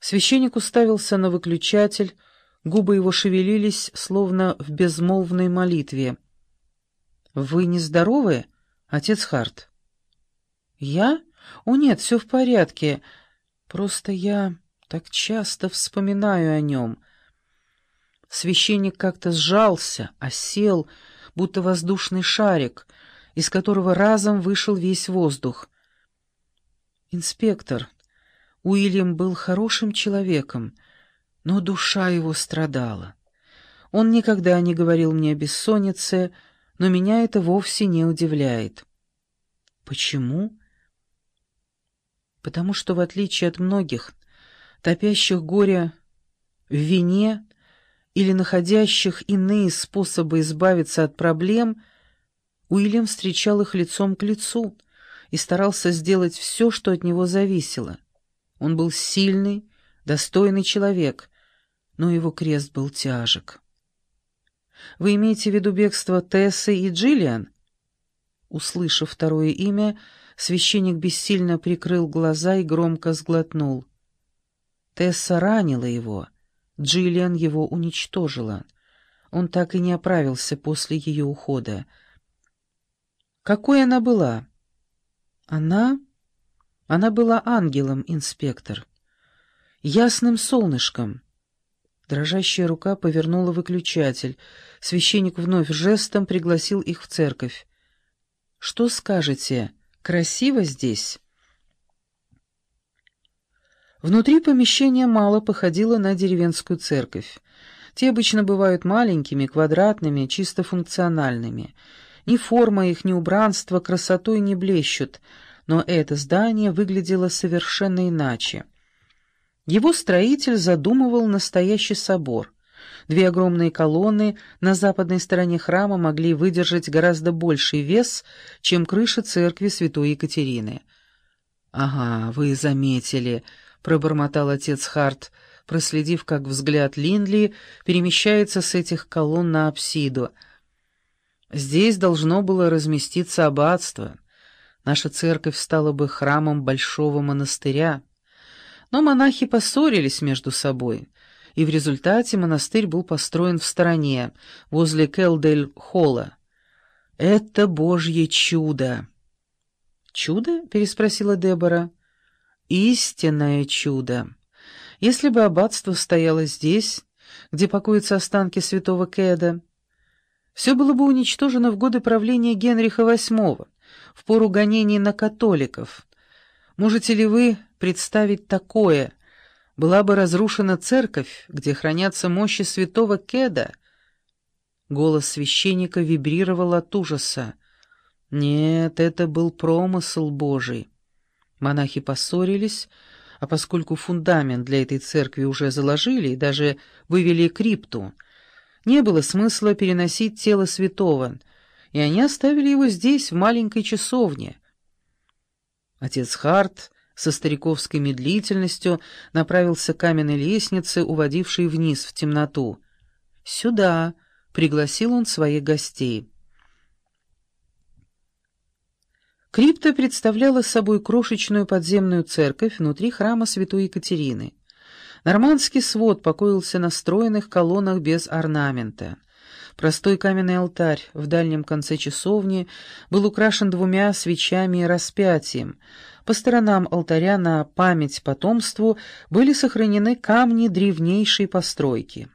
Священник уставился на выключатель, губы его шевелились, словно в безмолвной молитве. «Вы нездоровы, отец Харт?» «Я? О нет, все в порядке. Просто я так часто вспоминаю о нем». Священник как-то сжался, осел, будто воздушный шарик, из которого разом вышел весь воздух. «Инспектор, Уильям был хорошим человеком, но душа его страдала. Он никогда не говорил мне о бессоннице, но меня это вовсе не удивляет». «Почему?» «Потому что, в отличие от многих, топящих горе в вине, или находящих иные способы избавиться от проблем, Уильям встречал их лицом к лицу и старался сделать все, что от него зависело. Он был сильный, достойный человек, но его крест был тяжек. «Вы имеете в виду бегство Тессы и Джиллиан?» Услышав второе имя, священник бессильно прикрыл глаза и громко сглотнул. Тесса ранила его — Джиллиан его уничтожила. Он так и не оправился после ее ухода. Какой она была? Она... Она была ангелом, инспектор. Ясным солнышком. Дрожащая рука повернула выключатель. Священник вновь жестом пригласил их в церковь. «Что скажете? Красиво здесь?» Внутри помещения мало походило на деревенскую церковь. Те обычно бывают маленькими, квадратными, чисто функциональными. Ни форма их, ни убранство красотой не блещут, но это здание выглядело совершенно иначе. Его строитель задумывал настоящий собор. Две огромные колонны на западной стороне храма могли выдержать гораздо больший вес, чем крыша церкви святой Екатерины. «Ага, вы заметили», — пробормотал отец Харт, проследив, как взгляд Линдли перемещается с этих колонн на апсиду. «Здесь должно было разместиться аббатство. Наша церковь стала бы храмом большого монастыря. Но монахи поссорились между собой» и в результате монастырь был построен в стороне, возле Келдель-холла. «Это Божье чудо!» «Чудо?» — переспросила Дебора. Истинное чудо! Если бы аббатство стояло здесь, где покоятся останки святого Кеда, все было бы уничтожено в годы правления Генриха VIII, в пору гонений на католиков. Можете ли вы представить такое? Была бы разрушена церковь, где хранятся мощи святого Кеда. Голос священника вибрировал от ужаса. Нет, это был промысл Божий. Монахи поссорились, а поскольку фундамент для этой церкви уже заложили и даже вывели крипту, не было смысла переносить тело святого, и они оставили его здесь, в маленькой часовне. Отец Харт со стариковской медлительностью направился к каменной лестнице, уводившей вниз в темноту. «Сюда!» — пригласил он своих гостей. Крипта представляла собой крошечную подземную церковь внутри храма святой Екатерины. Нормандский свод покоился на стройных колоннах без орнамента. Простой каменный алтарь в дальнем конце часовни был украшен двумя свечами и распятием. По сторонам алтаря на память потомству были сохранены камни древнейшей постройки.